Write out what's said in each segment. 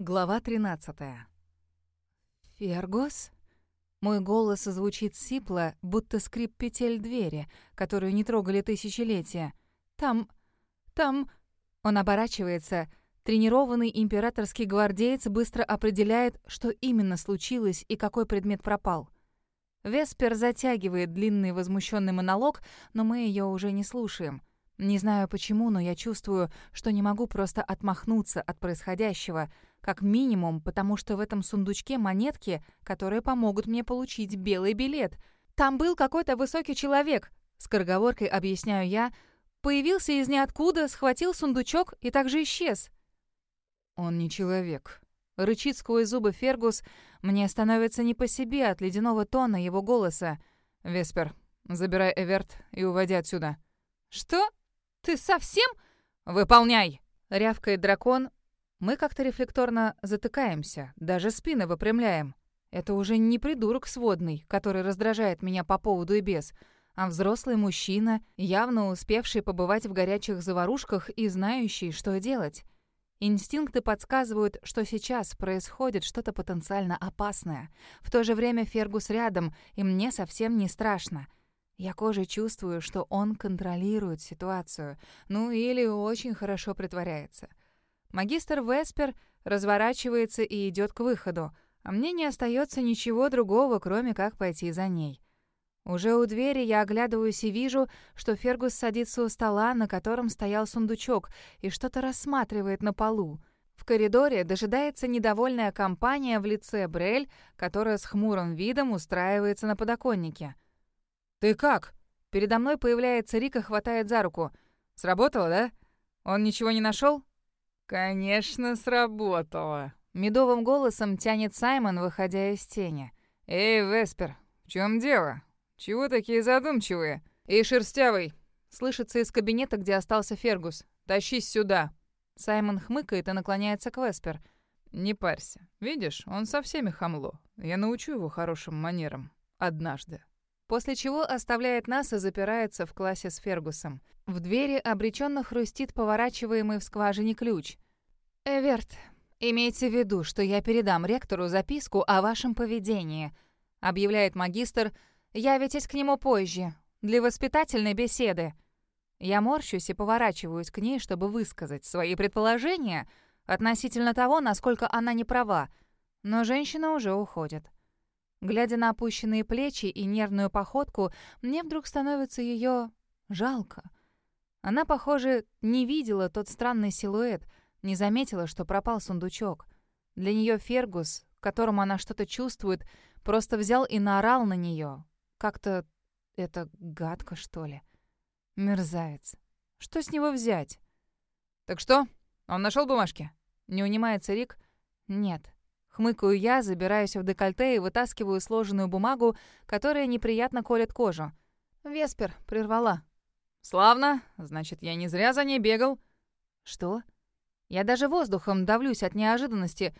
Глава 13. «Фергус?» Мой голос звучит сипло, будто скрип петель двери, которую не трогали тысячелетия. «Там... там...» Он оборачивается. Тренированный императорский гвардеец быстро определяет, что именно случилось и какой предмет пропал. Веспер затягивает длинный возмущенный монолог, но мы ее уже не слушаем. Не знаю почему, но я чувствую, что не могу просто отмахнуться от происходящего — как минимум, потому что в этом сундучке монетки, которые помогут мне получить белый билет. Там был какой-то высокий человек, скороговоркой объясняю я, появился из ниоткуда, схватил сундучок и также исчез. Он не человек. Рычит сквозь зубы Фергус. Мне становится не по себе от ледяного тона его голоса. «Веспер, забирай Эверт и уводи отсюда». «Что? Ты совсем?» «Выполняй!» — рявкает дракон, мы как-то рефлекторно затыкаемся, даже спины выпрямляем. Это уже не придурок сводный, который раздражает меня по поводу и без, а взрослый мужчина, явно успевший побывать в горячих заварушках и знающий, что делать. Инстинкты подсказывают, что сейчас происходит что-то потенциально опасное. В то же время Фергус рядом, и мне совсем не страшно. Я кожей чувствую, что он контролирует ситуацию, ну или очень хорошо притворяется. Магистр Веспер разворачивается и идет к выходу, а мне не остается ничего другого, кроме как пойти за ней. Уже у двери я оглядываюсь и вижу, что Фергус садится у стола, на котором стоял сундучок, и что-то рассматривает на полу. В коридоре дожидается недовольная компания в лице Брель, которая с хмурым видом устраивается на подоконнике. «Ты как?» Передо мной появляется Рика, хватает за руку. «Сработало, да? Он ничего не нашел? «Конечно, сработало!» Медовым голосом тянет Саймон, выходя из тени. «Эй, Веспер, в чем дело? Чего такие задумчивые? Эй, Шерстявый!» Слышится из кабинета, где остался Фергус. «Тащись сюда!» Саймон хмыкает и наклоняется к Веспер. «Не парься. Видишь, он со всеми хамло. Я научу его хорошим манерам. Однажды». После чего оставляет нас и запирается в классе с Фергусом. В двери обреченно хрустит поворачиваемый в скважине ключ. «Эверт, имейте в виду, что я передам ректору записку о вашем поведении», объявляет магистр, «явитесь к нему позже, для воспитательной беседы». Я морщусь и поворачиваюсь к ней, чтобы высказать свои предположения относительно того, насколько она не права, но женщина уже уходит. Глядя на опущенные плечи и нервную походку, мне вдруг становится ее жалко. Она, похоже, не видела тот странный силуэт, не заметила, что пропал сундучок. Для нее Фергус, которому она что-то чувствует, просто взял и наорал на нее. Как-то это гадко, что ли. Мерзавец. Что с него взять? «Так что? Он нашел бумажки?» Не унимается Рик. «Нет». Хмыкаю я, забираюсь в декольте и вытаскиваю сложенную бумагу, которая неприятно колет кожу. Веспер прервала. «Славно. Значит, я не зря за ней бегал». «Что?» Я даже воздухом давлюсь от неожиданности.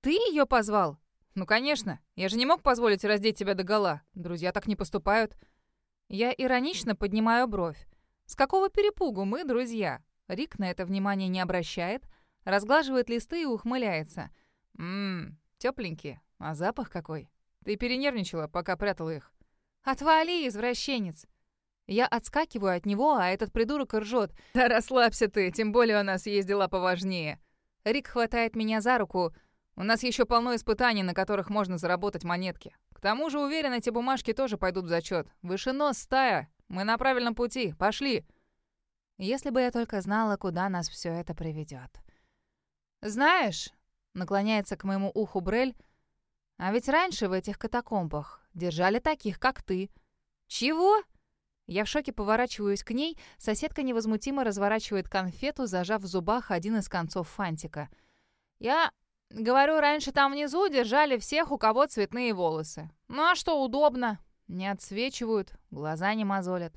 «Ты ее позвал?» «Ну, конечно. Я же не мог позволить раздеть тебя догола. Друзья так не поступают». Я иронично поднимаю бровь. «С какого перепугу мы друзья?» Рик на это внимание не обращает, разглаживает листы и ухмыляется. Ммм, тепленькие. А запах какой? Ты перенервничала, пока прятала их. Отвали, извращенец. Я отскакиваю от него, а этот придурок ржет. Да расслабься ты, тем более у нас есть дела поважнее. Рик хватает меня за руку. У нас еще полно испытаний, на которых можно заработать монетки. К тому же, уверен, эти бумажки тоже пойдут в зачет. Выше нос, стая. Мы на правильном пути. Пошли. Если бы я только знала, куда нас все это приведет. Знаешь, Наклоняется к моему уху Брель. А ведь раньше в этих катакомбах держали таких, как ты. Чего? Я в шоке поворачиваюсь к ней, соседка невозмутимо разворачивает конфету, зажав в зубах один из концов фантика. Я говорю, раньше там внизу держали всех, у кого цветные волосы. Ну а что удобно? Не отсвечивают, глаза не мозолят.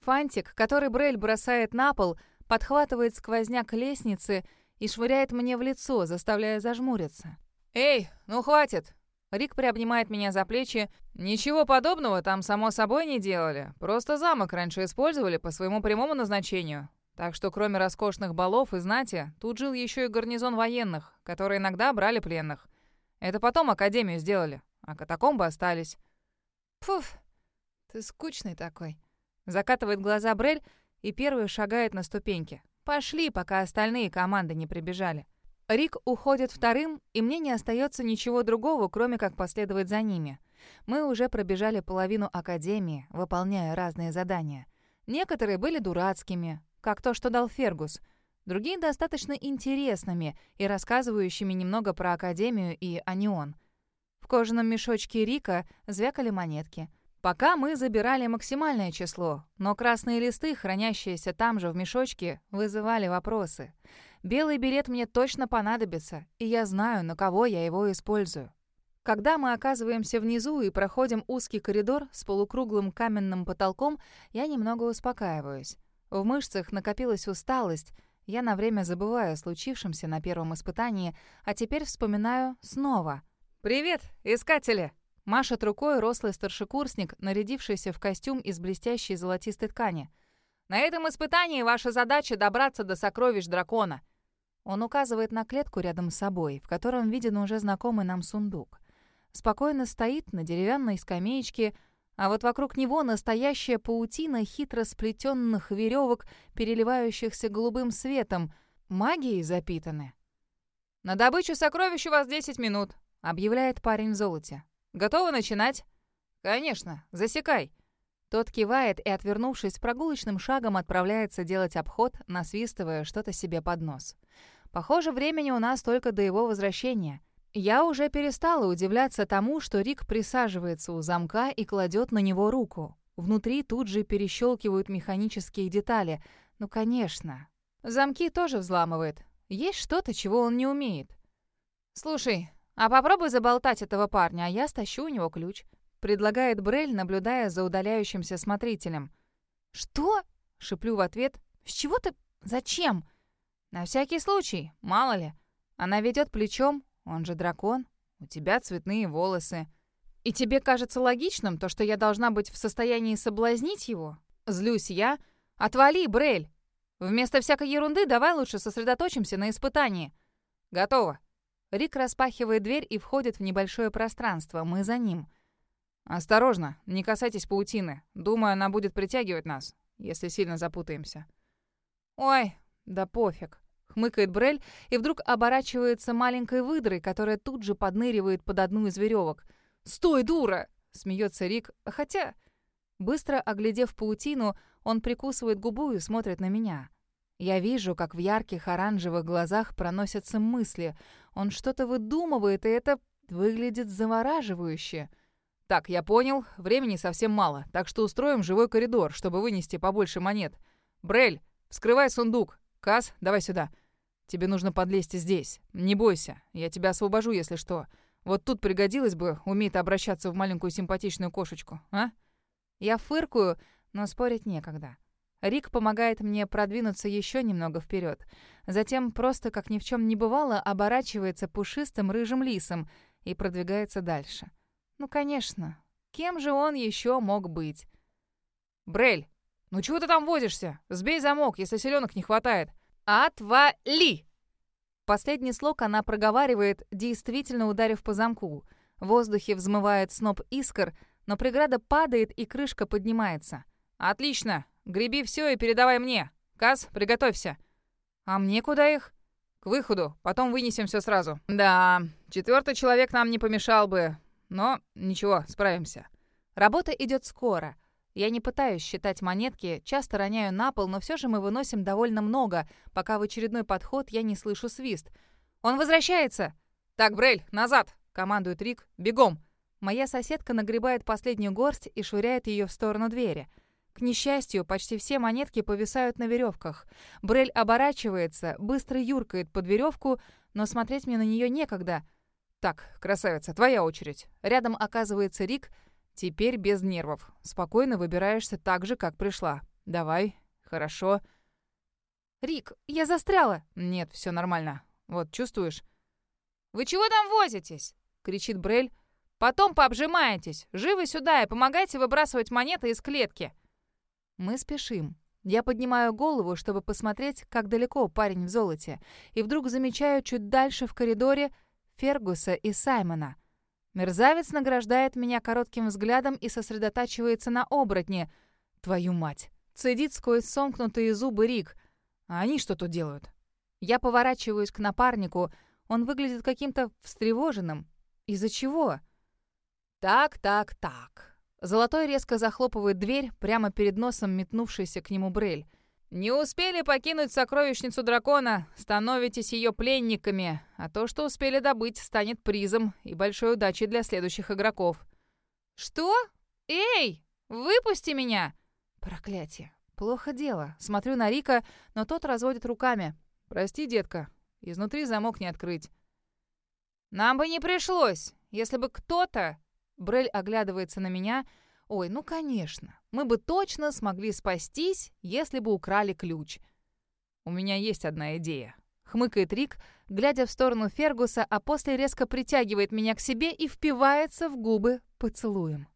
Фантик, который Брель бросает на пол, подхватывает сквозняк лестницы и швыряет мне в лицо, заставляя зажмуриться. «Эй, ну хватит!» Рик приобнимает меня за плечи. «Ничего подобного там, само собой, не делали. Просто замок раньше использовали по своему прямому назначению. Так что кроме роскошных балов и знати, тут жил еще и гарнизон военных, которые иногда брали пленных. Это потом Академию сделали, а катакомбы остались. Пф, ты скучный такой. Закатывает глаза Брель и первый шагает на ступеньки. Пошли, пока остальные команды не прибежали. Рик уходит вторым, и мне не остается ничего другого, кроме как последовать за ними. Мы уже пробежали половину Академии, выполняя разные задания. Некоторые были дурацкими, как то, что дал Фергус. Другие достаточно интересными и рассказывающими немного про Академию и Анион. В кожаном мешочке Рика звякали монетки. Пока мы забирали максимальное число, но красные листы, хранящиеся там же в мешочке, вызывали вопросы. Белый билет мне точно понадобится, и я знаю, на кого я его использую. Когда мы оказываемся внизу и проходим узкий коридор с полукруглым каменным потолком, я немного успокаиваюсь. В мышцах накопилась усталость. Я на время забываю о случившемся на первом испытании, а теперь вспоминаю снова. «Привет, искатели!» Машет рукой рослый старшекурсник, нарядившийся в костюм из блестящей золотистой ткани. «На этом испытании ваша задача добраться до сокровищ дракона». Он указывает на клетку рядом с собой, в котором виден уже знакомый нам сундук. Спокойно стоит на деревянной скамеечке, а вот вокруг него настоящая паутина хитро сплетенных веревок, переливающихся голубым светом, магией запитаны. «На добычу сокровищ у вас 10 минут», — объявляет парень в золоте. «Готовы начинать?» «Конечно, засекай». Тот кивает и, отвернувшись прогулочным шагом, отправляется делать обход, насвистывая что-то себе под нос. Похоже, времени у нас только до его возвращения — я уже перестала удивляться тому, что Рик присаживается у замка и кладет на него руку. Внутри тут же перещелкивают механические детали. Ну, конечно. Замки тоже взламывает. Есть что-то, чего он не умеет. «Слушай, а попробуй заболтать этого парня, а я стащу у него ключ», — предлагает Брель, наблюдая за удаляющимся смотрителем. «Что?» — шиплю в ответ. «С чего ты? Зачем?» «На всякий случай, мало ли». Она ведет плечом, он же дракон. У тебя цветные волосы. И тебе кажется логичным то, что я должна быть в состоянии соблазнить его? Злюсь я. Отвали, Брель. Вместо всякой ерунды давай лучше сосредоточимся на испытании. Готово. Рик распахивает дверь и входит в небольшое пространство. Мы за ним. Осторожно, не касайтесь паутины. Думаю, она будет притягивать нас, если сильно запутаемся. Ой, да пофиг. Хмыкает Брель и вдруг оборачивается маленькой выдрой, которая тут же подныривает под одну из веревок. «Стой, дура!» — смеется Рик. Хотя, быстро оглядев паутину, он прикусывает губу и смотрит на меня. Я вижу, как в ярких оранжевых глазах проносятся мысли. Он что-то выдумывает, и это выглядит завораживающе. «Так, я понял. Времени совсем мало, так что устроим живой коридор, чтобы вынести побольше монет. Брель, вскрывай сундук. Кас, давай сюда. Тебе нужно подлезть здесь. Не бойся, я тебя освобожу, если что. Вот тут пригодилось бы, умеет обращаться в маленькую симпатичную кошечку, а? Я фыркую, но спорить некогда. Рик помогает мне продвинуться еще немного вперед. Затем просто, как ни в чем не бывало, оборачивается пушистым рыжим лисом и продвигается дальше. Ну, конечно. Кем же он еще мог быть? «Брель, ну чего ты там возишься? Сбей замок, если селенок не хватает!» «Отвали!» Последний слог она проговаривает, действительно ударив по замку. В воздухе взмывает сноп искр, но преграда падает и крышка поднимается. «Отлично! Греби все и передавай мне! Каз, приготовься!» «А мне куда их?» «К выходу, потом вынесем все сразу». «Да, четвертый человек нам не помешал бы, но ничего, справимся». Работа идет скоро — я не пытаюсь считать монетки, часто роняю на пол, но все же мы выносим довольно много, пока в очередной подход я не слышу свист. «Он возвращается!» «Так, Брель, назад!» — командует Рик. «Бегом!» Моя соседка нагребает последнюю горсть и швыряет ее в сторону двери. К несчастью, почти все монетки повисают на веревках. Брель оборачивается, быстро юркает под веревку, но смотреть мне на нее некогда. «Так, красавица, твоя очередь!» Рядом оказывается Рик — Теперь без нервов. Спокойно выбираешься так же, как пришла. Давай. Хорошо. Рик, я застряла. Нет, все нормально. Вот, чувствуешь? Вы чего там возитесь? кричит Брель. Потом пообжимаетесь. Живы сюда и помогайте выбрасывать монеты из клетки. Мы спешим. Я поднимаю голову, чтобы посмотреть, как далеко парень в золоте, и вдруг замечаю чуть дальше в коридоре Фергуса и Саймона. Мерзавец награждает меня коротким взглядом и сосредотачивается на оборотне. Твою мать! Цедит сквозь сомкнутые зубы Рик. А они что тут делают? Я поворачиваюсь к напарнику. Он выглядит каким-то встревоженным. Из-за чего? Так, так, так. Золотой резко захлопывает дверь прямо перед носом метнувшийся к нему Брель. «Не успели покинуть сокровищницу дракона, становитесь ее пленниками, а то, что успели добыть, станет призом и большой удачей для следующих игроков». «Что? Эй, выпусти меня!» Проклятие. Плохо дело. Смотрю на Рика, но тот разводит руками. «Прости, детка, изнутри замок не открыть». «Нам бы не пришлось, если бы кто-то...» Брель оглядывается на меня. «Ой, ну конечно, мы бы точно смогли спастись, если бы украли ключ». «У меня есть одна идея», — хмыкает Рик, глядя в сторону Фергуса, а после резко притягивает меня к себе и впивается в губы поцелуем.